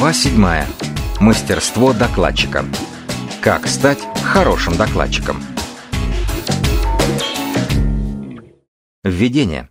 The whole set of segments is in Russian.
Глава 7. Мастерство докладчика. Как стать хорошим докладчиком? Введение.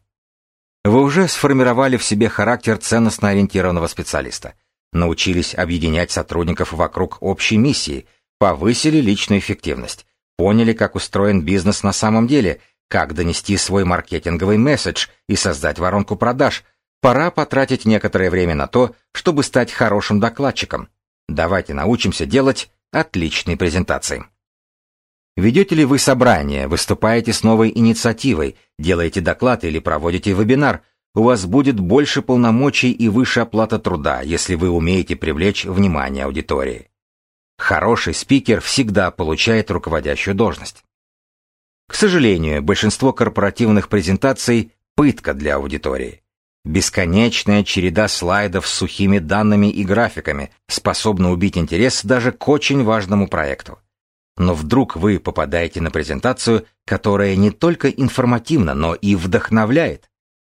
Вы уже сформировали в себе характер ценностно ориентированного специалиста, научились объединять сотрудников вокруг общей миссии, повысили личную эффективность, поняли, как устроен бизнес на самом деле, как донести свой маркетинговый месседж и создать воронку продаж – Пора потратить некоторое время на то, чтобы стать хорошим докладчиком. Давайте научимся делать отличные презентации. Ведете ли вы собрание, выступаете с новой инициативой, делаете доклад или проводите вебинар, у вас будет больше полномочий и выше оплата труда, если вы умеете привлечь внимание аудитории. Хороший спикер всегда получает руководящую должность. К сожалению, большинство корпоративных презентаций – пытка для аудитории. Бесконечная череда слайдов с сухими данными и графиками способна убить интерес даже к очень важному проекту. Но вдруг вы попадаете на презентацию, которая не только информативна, но и вдохновляет.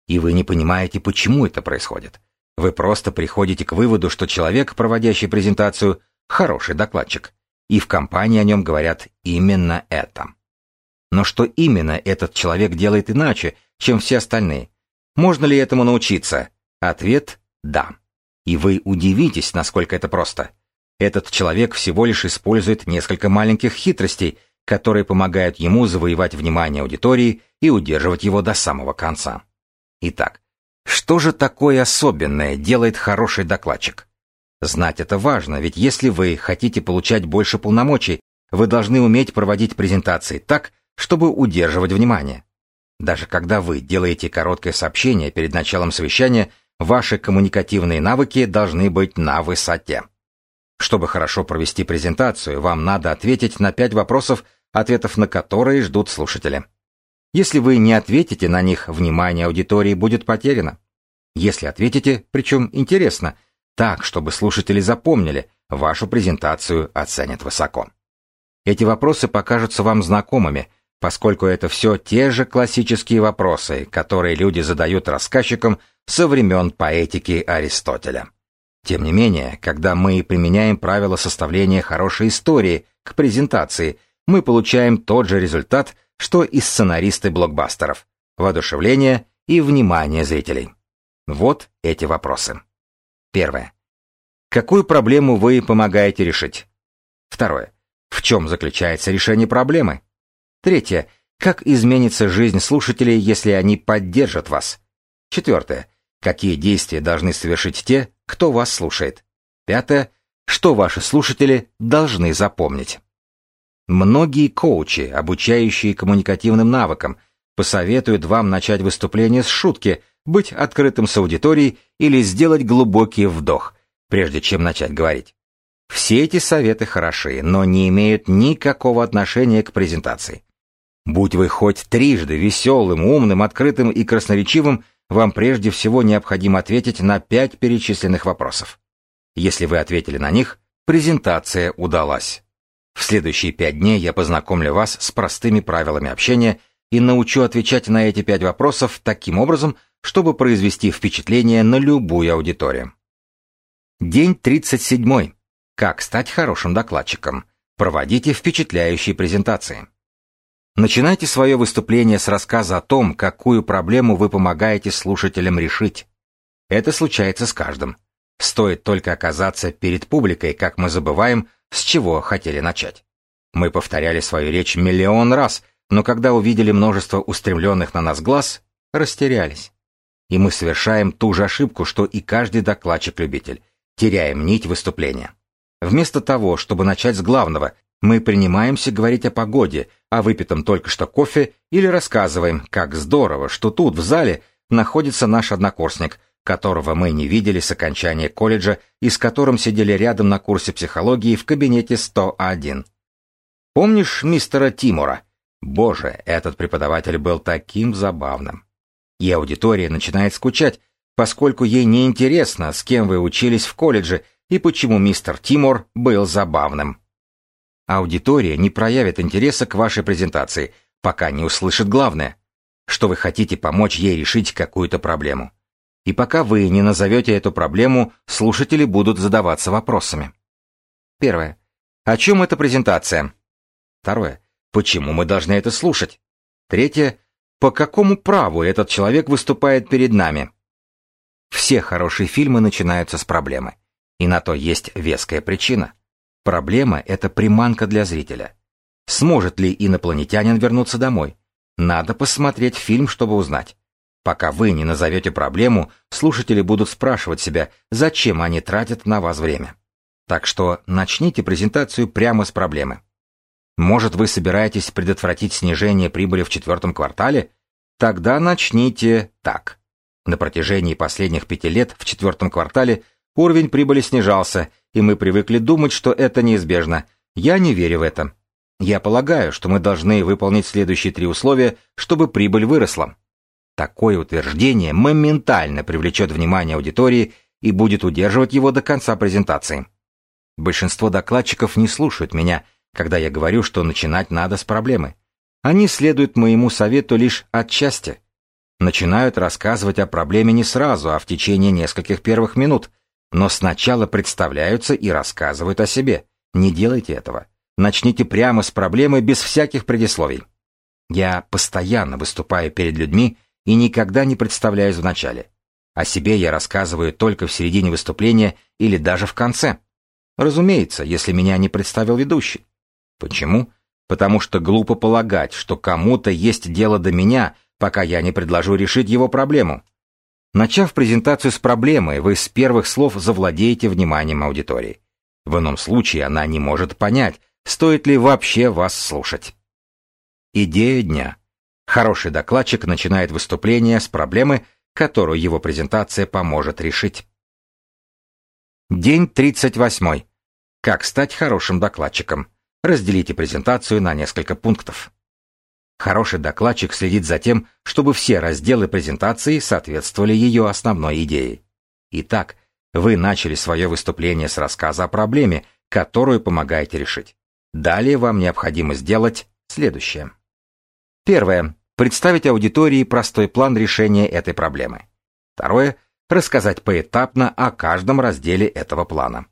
И вы не понимаете, почему это происходит. Вы просто приходите к выводу, что человек, проводящий презентацию, хороший докладчик. И в компании о нем говорят именно это. Но что именно этот человек делает иначе, чем все остальные? Можно ли этому научиться? Ответ – да. И вы удивитесь, насколько это просто. Этот человек всего лишь использует несколько маленьких хитростей, которые помогают ему завоевать внимание аудитории и удерживать его до самого конца. Итак, что же такое особенное делает хороший докладчик? Знать это важно, ведь если вы хотите получать больше полномочий, вы должны уметь проводить презентации так, чтобы удерживать внимание. Даже когда вы делаете короткое сообщение перед началом совещания, ваши коммуникативные навыки должны быть на высоте. Чтобы хорошо провести презентацию, вам надо ответить на пять вопросов, ответов на которые ждут слушатели. Если вы не ответите на них, внимание аудитории будет потеряно. Если ответите, причем интересно, так, чтобы слушатели запомнили, вашу презентацию оценят высоко. Эти вопросы покажутся вам знакомыми, поскольку это все те же классические вопросы, которые люди задают рассказчикам со времен поэтики Аристотеля. Тем не менее, когда мы применяем правила составления хорошей истории к презентации, мы получаем тот же результат, что и сценаристы блокбастеров – воодушевление и внимание зрителей. Вот эти вопросы. Первое. Какую проблему вы помогаете решить? Второе. В чем заключается решение проблемы? Третье. Как изменится жизнь слушателей, если они поддержат вас? Четвертое. Какие действия должны совершить те, кто вас слушает? Пятое. Что ваши слушатели должны запомнить? Многие коучи, обучающие коммуникативным навыкам, посоветуют вам начать выступление с шутки, быть открытым с аудиторией или сделать глубокий вдох, прежде чем начать говорить. Все эти советы хороши, но не имеют никакого отношения к презентации. Будь вы хоть трижды веселым, умным, открытым и красноречивым, вам прежде всего необходимо ответить на пять перечисленных вопросов. Если вы ответили на них, презентация удалась. В следующие пять дней я познакомлю вас с простыми правилами общения и научу отвечать на эти пять вопросов таким образом, чтобы произвести впечатление на любую аудиторию. День 37. Как стать хорошим докладчиком? Проводите впечатляющие презентации. Начинайте свое выступление с рассказа о том, какую проблему вы помогаете слушателям решить. Это случается с каждым. Стоит только оказаться перед публикой, как мы забываем, с чего хотели начать. Мы повторяли свою речь миллион раз, но когда увидели множество устремленных на нас глаз, растерялись. И мы совершаем ту же ошибку, что и каждый докладчик-любитель. Теряем нить выступления. Вместо того, чтобы начать с главного, мы принимаемся говорить о погоде, о выпитом только что кофе или рассказываем, как здорово, что тут, в зале, находится наш однокурсник, которого мы не видели с окончания колледжа и с которым сидели рядом на курсе психологии в кабинете 101. Помнишь мистера Тимура? Боже, этот преподаватель был таким забавным. И аудитория начинает скучать, поскольку ей не интересно, с кем вы учились в колледже и почему мистер Тимур был забавным. Аудитория не проявит интереса к вашей презентации, пока не услышит главное, что вы хотите помочь ей решить какую-то проблему. И пока вы не назовете эту проблему, слушатели будут задаваться вопросами. Первое. О чем эта презентация? Второе. Почему мы должны это слушать? Третье. По какому праву этот человек выступает перед нами? Все хорошие фильмы начинаются с проблемы. И на то есть веская причина. Проблема — это приманка для зрителя. Сможет ли инопланетянин вернуться домой? Надо посмотреть фильм, чтобы узнать. Пока вы не назовете проблему, слушатели будут спрашивать себя, зачем они тратят на вас время. Так что начните презентацию прямо с проблемы. Может, вы собираетесь предотвратить снижение прибыли в четвертом квартале? Тогда начните так. На протяжении последних пяти лет в четвертом квартале уровень прибыли снижался, и мы привыкли думать, что это неизбежно. Я не верю в это. Я полагаю, что мы должны выполнить следующие три условия, чтобы прибыль выросла. Такое утверждение моментально привлечет внимание аудитории и будет удерживать его до конца презентации. Большинство докладчиков не слушают меня, когда я говорю, что начинать надо с проблемы. Они следуют моему совету лишь отчасти. Начинают рассказывать о проблеме не сразу, а в течение нескольких первых минут, но сначала представляются и рассказывают о себе. Не делайте этого. Начните прямо с проблемы без всяких предисловий. Я постоянно выступаю перед людьми и никогда не представляюсь в начале. О себе я рассказываю только в середине выступления или даже в конце. Разумеется, если меня не представил ведущий. Почему? Потому что глупо полагать, что кому-то есть дело до меня, пока я не предложу решить его проблему. Начав презентацию с проблемы, вы с первых слов завладеете вниманием аудитории. В ином случае она не может понять, Стоит ли вообще вас слушать? Идея дня. Хороший докладчик начинает выступление с проблемы, которую его презентация поможет решить. День 38. Как стать хорошим докладчиком? Разделите презентацию на несколько пунктов. Хороший докладчик следит за тем, чтобы все разделы презентации соответствовали ее основной идее. Итак, вы начали свое выступление с рассказа о проблеме, которую помогаете решить. Далее вам необходимо сделать следующее. Первое. Представить аудитории простой план решения этой проблемы. Второе. Рассказать поэтапно о каждом разделе этого плана.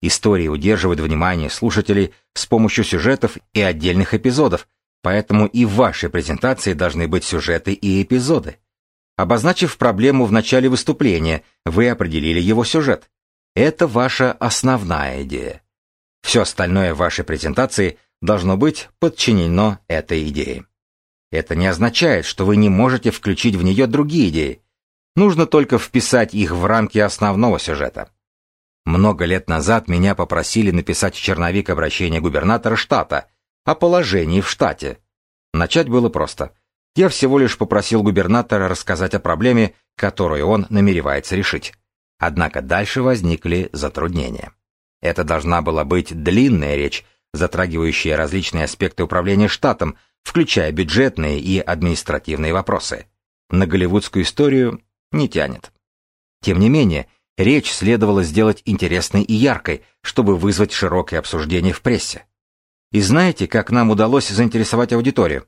Истории удерживают внимание слушателей с помощью сюжетов и отдельных эпизодов, поэтому и в вашей презентации должны быть сюжеты и эпизоды. Обозначив проблему в начале выступления, вы определили его сюжет. Это ваша основная идея. Все остальное в вашей презентации должно быть подчинено этой идее. Это не означает, что вы не можете включить в нее другие идеи. Нужно только вписать их в рамки основного сюжета. Много лет назад меня попросили написать черновик обращения губернатора штата о положении в штате. Начать было просто. Я всего лишь попросил губернатора рассказать о проблеме, которую он намеревается решить. Однако дальше возникли затруднения. Это должна была быть длинная речь, затрагивающая различные аспекты управления штатом, включая бюджетные и административные вопросы. На голливудскую историю не тянет. Тем не менее, речь следовало сделать интересной и яркой, чтобы вызвать широкое обсуждение в прессе. И знаете, как нам удалось заинтересовать аудиторию?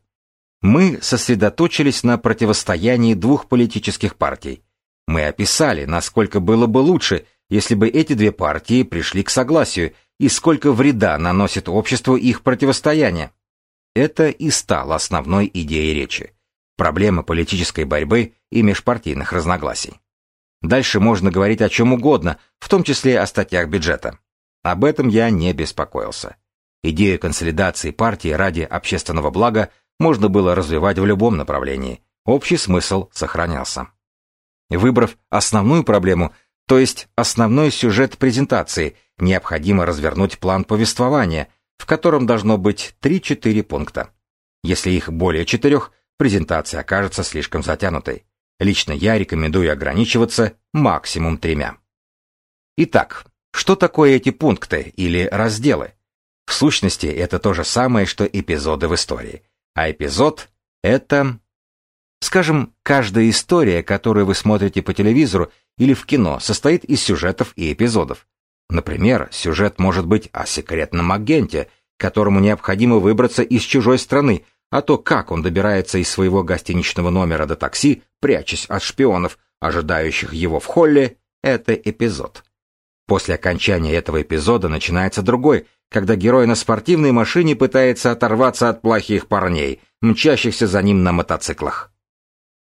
Мы сосредоточились на противостоянии двух политических партий. Мы описали, насколько было бы лучше, если бы эти две партии пришли к согласию, и сколько вреда наносит обществу их противостояние. Это и стало основной идеей речи. Проблема политической борьбы и межпартийных разногласий. Дальше можно говорить о чем угодно, в том числе о статьях бюджета. Об этом я не беспокоился. Идею консолидации партии ради общественного блага можно было развивать в любом направлении. Общий смысл сохранялся. Выбрав основную проблему, то есть основной сюжет презентации, необходимо развернуть план повествования, в котором должно быть 3-4 пункта. Если их более четырех, презентация окажется слишком затянутой. Лично я рекомендую ограничиваться максимум тремя. Итак, что такое эти пункты или разделы? В сущности, это то же самое, что эпизоды в истории. А эпизод — это Скажем, каждая история, которую вы смотрите по телевизору или в кино, состоит из сюжетов и эпизодов. Например, сюжет может быть о секретном агенте, которому необходимо выбраться из чужой страны, а то, как он добирается из своего гостиничного номера до такси, прячась от шпионов, ожидающих его в холле, это эпизод. После окончания этого эпизода начинается другой, когда герой на спортивной машине пытается оторваться от плохих парней, мчащихся за ним на мотоциклах.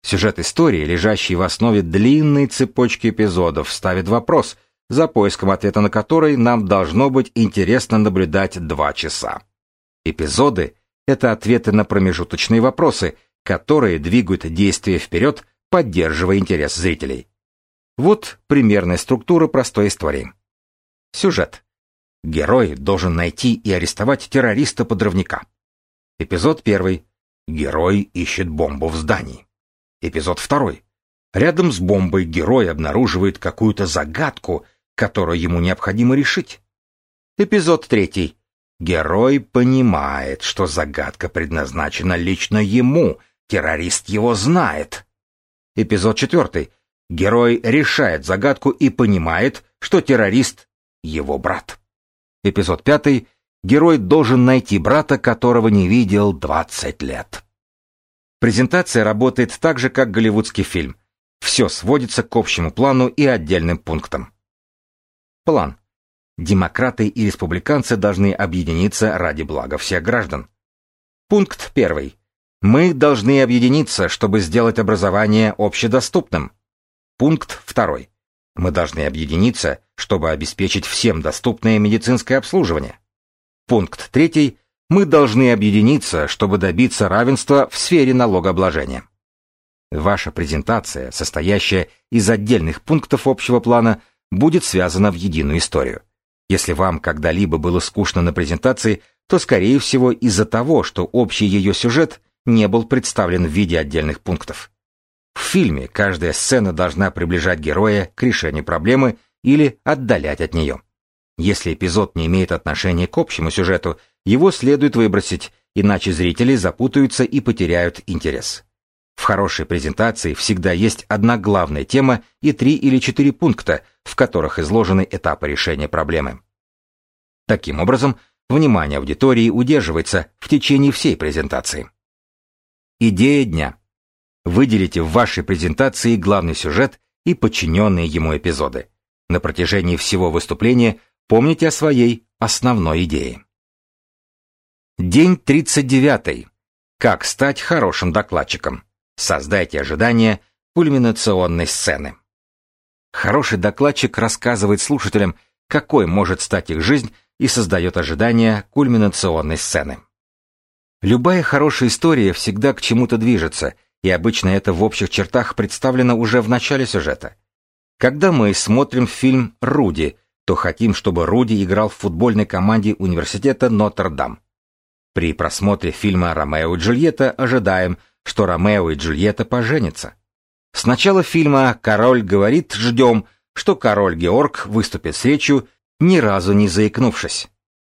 Сюжет истории, лежащий в основе длинной цепочки эпизодов, ставит вопрос, за поиском ответа на который нам должно быть интересно наблюдать два часа. Эпизоды — это ответы на промежуточные вопросы, которые двигают действие вперед, поддерживая интерес зрителей. Вот примерная структура простой истории. Сюжет. Герой должен найти и арестовать террориста-подрывника. Эпизод первый. Герой ищет бомбу в здании. Эпизод второй. Рядом с бомбой герой обнаруживает какую-то загадку, которую ему необходимо решить. Эпизод третий. Герой понимает, что загадка предназначена лично ему, террорист его знает. Эпизод четвертый. Герой решает загадку и понимает, что террорист — его брат. Эпизод пятый. Герой должен найти брата, которого не видел 20 лет. Презентация работает так же, как голливудский фильм. Все сводится к общему плану и отдельным пунктам. План. Демократы и республиканцы должны объединиться ради блага всех граждан. Пункт первый. Мы должны объединиться, чтобы сделать образование общедоступным. Пункт второй. Мы должны объединиться, чтобы обеспечить всем доступное медицинское обслуживание. Пункт третий. Мы должны объединиться, чтобы добиться равенства в сфере налогообложения. Ваша презентация, состоящая из отдельных пунктов общего плана, будет связана в единую историю. Если вам когда-либо было скучно на презентации, то, скорее всего, из-за того, что общий ее сюжет не был представлен в виде отдельных пунктов. В фильме каждая сцена должна приближать героя к решению проблемы или отдалять от нее. Если эпизод не имеет отношения к общему сюжету, его следует выбросить, иначе зрители запутаются и потеряют интерес. В хорошей презентации всегда есть одна главная тема и три или четыре пункта, в которых изложены этапы решения проблемы. Таким образом, внимание аудитории удерживается в течение всей презентации. Идея дня. Выделите в вашей презентации главный сюжет и подчиненные ему эпизоды. На протяжении всего выступления помните о своей основной идее. День 39. Как стать хорошим докладчиком. Создайте ожидания кульминационной сцены. Хороший докладчик рассказывает слушателям, какой может стать их жизнь и создает ожидания кульминационной сцены. Любая хорошая история всегда к чему-то движется, и обычно это в общих чертах представлено уже в начале сюжета. Когда мы смотрим фильм «Руди», то хотим, чтобы Руди играл в футбольной команде университета Нотр-Дам. При просмотре фильма «Ромео и Джульетта» ожидаем, что Ромео и Джульетта поженятся. С начала фильма «Король говорит» ждем, что король Георг выступит с речью, ни разу не заикнувшись.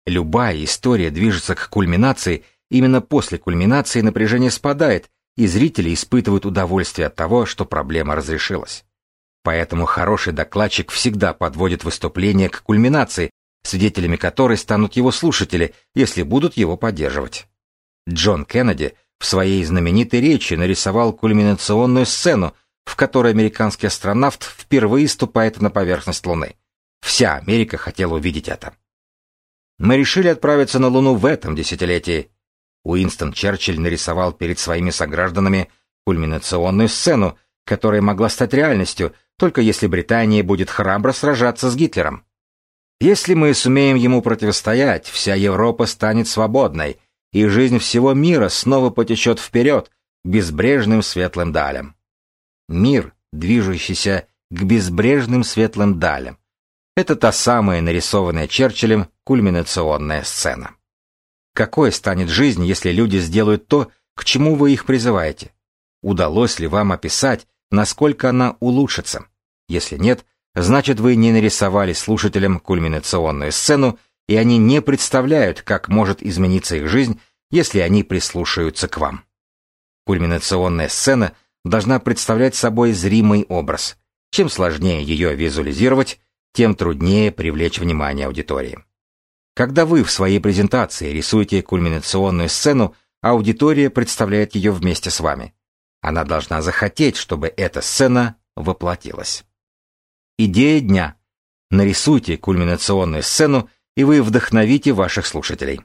Любая история движется к кульминации, именно после кульминации напряжение спадает, и зрители испытывают удовольствие от того, что проблема разрешилась. Поэтому хороший докладчик всегда подводит выступление к кульминации, свидетелями которой станут его слушатели, если будут его поддерживать. Джон Кеннеди в своей знаменитой речи нарисовал кульминационную сцену, в которой американский астронавт впервые ступает на поверхность Луны. Вся Америка хотела увидеть это. Мы решили отправиться на Луну в этом десятилетии. Уинстон Черчилль нарисовал перед своими согражданами кульминационную сцену, которая могла стать реальностью, только если Британия будет храбро сражаться с Гитлером. Если мы сумеем ему противостоять, вся Европа станет свободной, и жизнь всего мира снова потечет вперед к безбрежным светлым далям. Мир, движущийся к безбрежным светлым далям. Это та самая нарисованная Черчиллем кульминационная сцена. Какой станет жизнь, если люди сделают то, к чему вы их призываете? Удалось ли вам описать, насколько она улучшится? Если нет, значит вы не нарисовали слушателям кульминационную сцену, и они не представляют, как может измениться их жизнь, если они прислушаются к вам. Кульминационная сцена должна представлять собой зримый образ. Чем сложнее ее визуализировать, тем труднее привлечь внимание аудитории. Когда вы в своей презентации рисуете кульминационную сцену, аудитория представляет ее вместе с вами. Она должна захотеть, чтобы эта сцена воплотилось. Идея дня. Нарисуйте кульминационную сцену, и вы вдохновите ваших слушателей.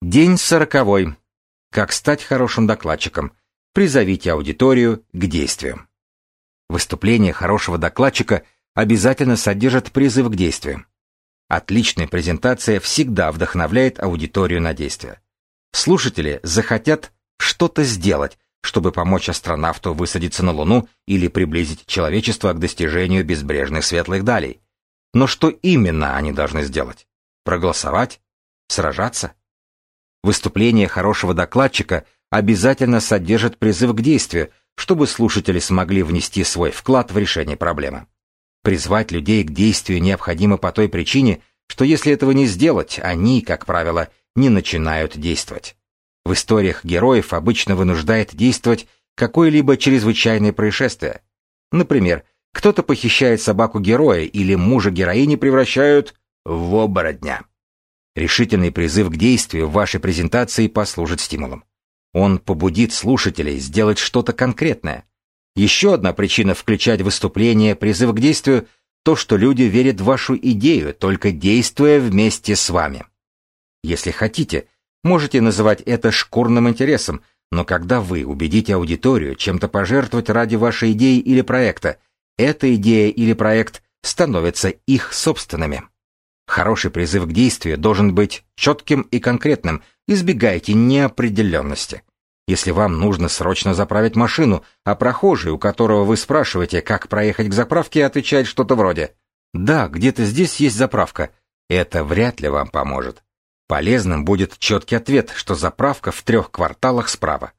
День сороковой. Как стать хорошим докладчиком? Призовите аудиторию к действию. Выступление хорошего докладчика обязательно содержит призыв к действию. Отличная презентация всегда вдохновляет аудиторию на действие. Слушатели захотят что-то сделать, чтобы помочь астронавту высадиться на Луну или приблизить человечество к достижению безбрежных светлых далей. Но что именно они должны сделать? Проголосовать? Сражаться? Выступление хорошего докладчика обязательно содержит призыв к действию, чтобы слушатели смогли внести свой вклад в решение проблемы. Призвать людей к действию необходимо по той причине, что если этого не сделать, они, как правило, не начинают действовать. В историях героев обычно вынуждает действовать какое-либо чрезвычайное происшествие. Например, кто-то похищает собаку героя или мужа героини превращают в оборотня. Решительный призыв к действию в вашей презентации послужит стимулом. Он побудит слушателей сделать что-то конкретное. Еще одна причина включать выступление призыв к действию – то, что люди верят в вашу идею, только действуя вместе с вами. Если хотите, можете называть это шкурным интересом, но когда вы убедите аудиторию чем-то пожертвовать ради вашей идеи или проекта, эта идея или проект становятся их собственными. Хороший призыв к действию должен быть четким и конкретным, избегайте неопределенности. Если вам нужно срочно заправить машину, а прохожий, у которого вы спрашиваете, как проехать к заправке, отвечает что-то вроде «Да, где-то здесь есть заправка», это вряд ли вам поможет. Полезным будет четкий ответ, что заправка в трех кварталах справа.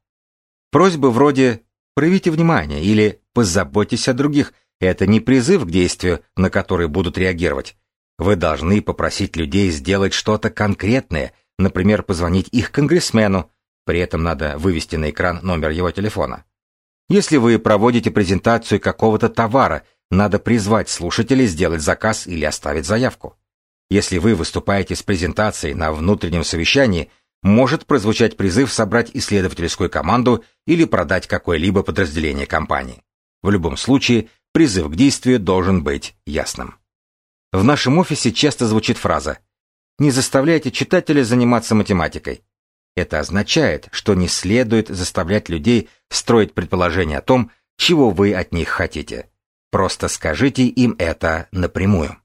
Просьбы вроде «проявите внимание» или «позаботьтесь о других» — это не призыв к действию, на который будут реагировать. Вы должны попросить людей сделать что-то конкретное, например, позвонить их конгрессмену, при этом надо вывести на экран номер его телефона. Если вы проводите презентацию какого-то товара, надо призвать слушателей сделать заказ или оставить заявку. Если вы выступаете с презентацией на внутреннем совещании, может прозвучать призыв собрать исследовательскую команду или продать какое-либо подразделение компании. В любом случае, призыв к действию должен быть ясным. В нашем офисе часто звучит фраза «Не заставляйте читателя заниматься математикой». Это означает, что не следует заставлять людей строить предположения о том, чего вы от них хотите. Просто скажите им это напрямую.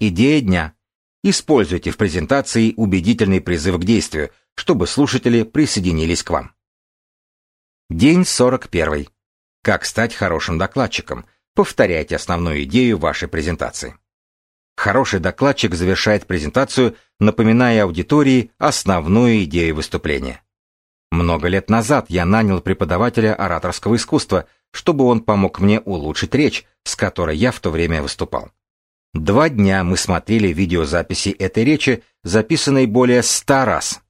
Идея дня. Используйте в презентации убедительный призыв к действию, чтобы слушатели присоединились к вам. День 41. Как стать хорошим докладчиком? Повторяйте основную идею вашей презентации. Хороший докладчик завершает презентацию, напоминая аудитории основную идею выступления. Много лет назад я нанял преподавателя ораторского искусства, чтобы он помог мне улучшить речь, с которой я в то время выступал. Два дня мы смотрели видеозаписи этой речи, записанной более ста раз.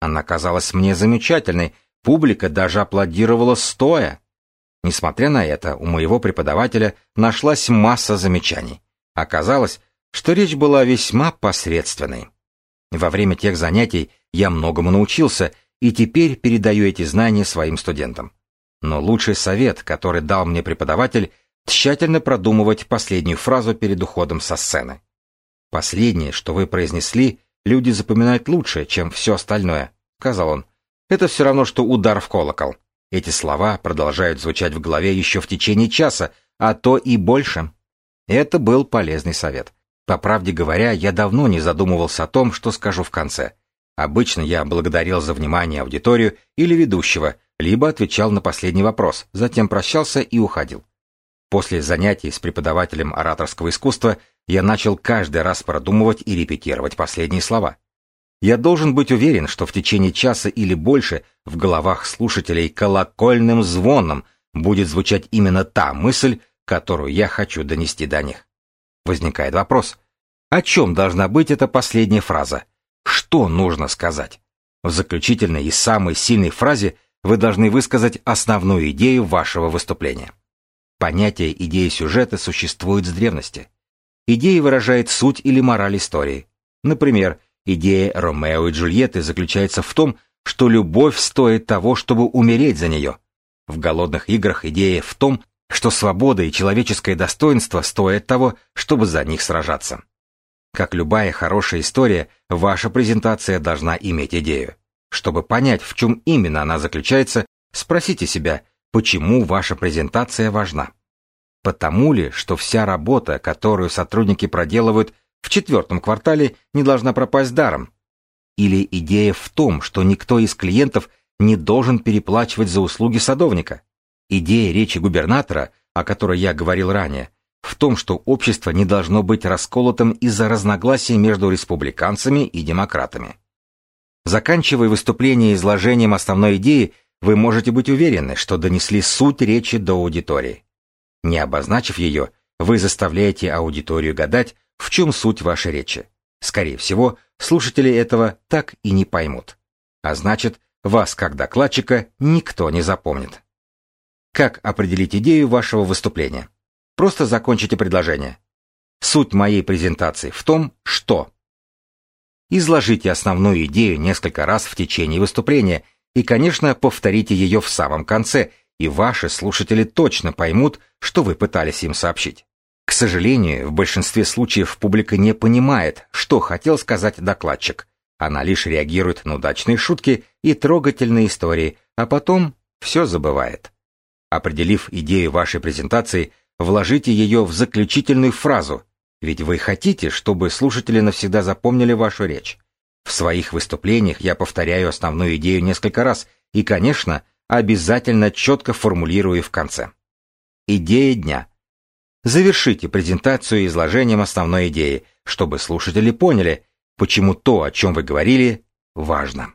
Она казалась мне замечательной, публика даже аплодировала стоя. Несмотря на это, у моего преподавателя нашлась масса замечаний. Оказалось, что речь была весьма посредственной. Во время тех занятий я многому научился и теперь передаю эти знания своим студентам. Но лучший совет, который дал мне преподаватель, тщательно продумывать последнюю фразу перед уходом со сцены. Последнее, что вы произнесли, люди запоминают лучше, чем все остальное, сказал он. Это все равно, что удар в колокол. Эти слова продолжают звучать в голове еще в течение часа, а то и больше. Это был полезный совет. По правде говоря, я давно не задумывался о том, что скажу в конце. Обычно я благодарил за внимание аудиторию или ведущего, либо отвечал на последний вопрос, затем прощался и уходил. После занятий с преподавателем ораторского искусства я начал каждый раз продумывать и репетировать последние слова. Я должен быть уверен, что в течение часа или больше в головах слушателей колокольным звоном будет звучать именно та мысль, которую я хочу донести до них. Возникает вопрос, о чем должна быть эта последняя фраза? Что нужно сказать? В заключительной и самой сильной фразе вы должны высказать основную идею вашего выступления. Понятие идеи сюжета существует с древности. Идея выражает суть или мораль истории. Например, идея Ромео и Джульетты заключается в том, что любовь стоит того, чтобы умереть за нее. В голодных играх идея в том, что свобода и человеческое достоинство стоят того, чтобы за них сражаться. Как любая хорошая история, ваша презентация должна иметь идею. Чтобы понять, в чем именно она заключается, спросите себя, почему ваша презентация важна. Потому ли, что вся работа, которую сотрудники проделывают в четвертом квартале, не должна пропасть даром? Или идея в том, что никто из клиентов не должен переплачивать за услуги садовника? Идея речи губернатора, о которой я говорил ранее, в том, что общество не должно быть расколотым из-за разногласий между республиканцами и демократами. Заканчивая выступление изложением основной идеи, вы можете быть уверены, что донесли суть речи до аудитории. Не обозначив ее, вы заставляете аудиторию гадать, в чем суть вашей речи. Скорее всего, слушатели этого так и не поймут. А значит, вас как докладчика никто не запомнит. Как определить идею вашего выступления? Просто закончите предложение. Суть моей презентации в том, что... Изложите основную идею несколько раз в течение выступления и, конечно, повторите ее в самом конце, и ваши слушатели точно поймут, что вы пытались им сообщить. К сожалению, в большинстве случаев публика не понимает, что хотел сказать докладчик. Она лишь реагирует на удачные шутки и трогательные истории, а потом все забывает. Определив идею вашей презентации, вложите ее в заключительную фразу, ведь вы хотите, чтобы слушатели навсегда запомнили вашу речь. В своих выступлениях я повторяю основную идею несколько раз и, конечно, обязательно четко формулирую в конце. Идея дня. Завершите презентацию изложением основной идеи, чтобы слушатели поняли, почему то, о чем вы говорили, важно.